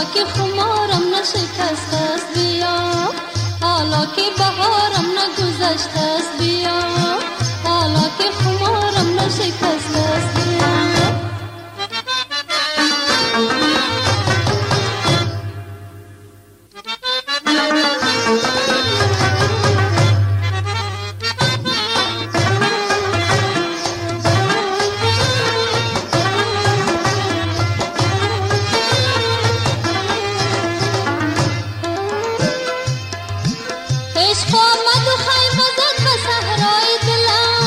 حالا که خمارم نشکست است بیا. حالا که بهارم نگذشت است بیا. حالا که خمارم نشکست است عشق آمد و خیمه زد به صحرای دلم.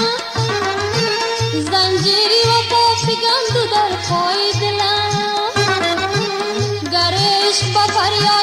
زنجیری و پافگند در پای دلم. گر عشق فریاد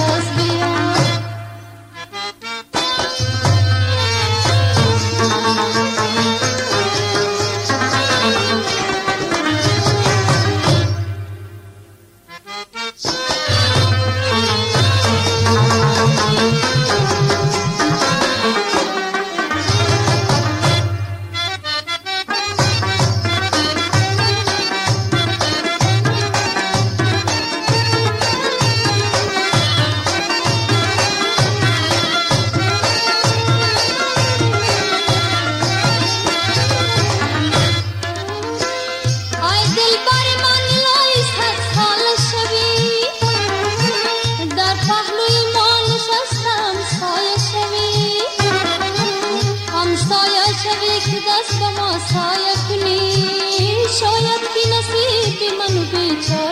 Such a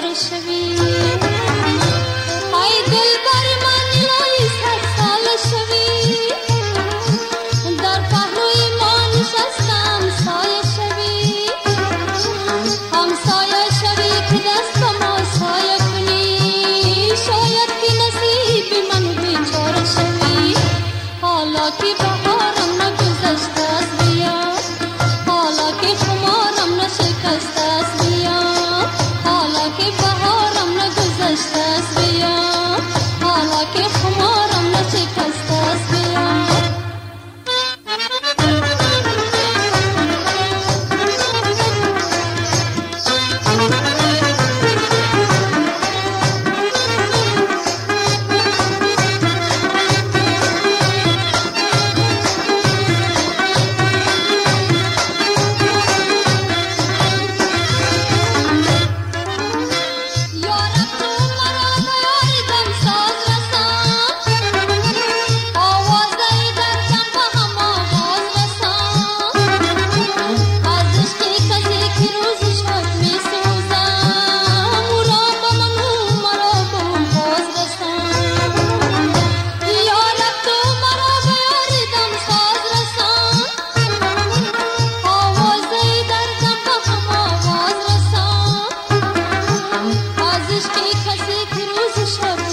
que fumou I'm sorry.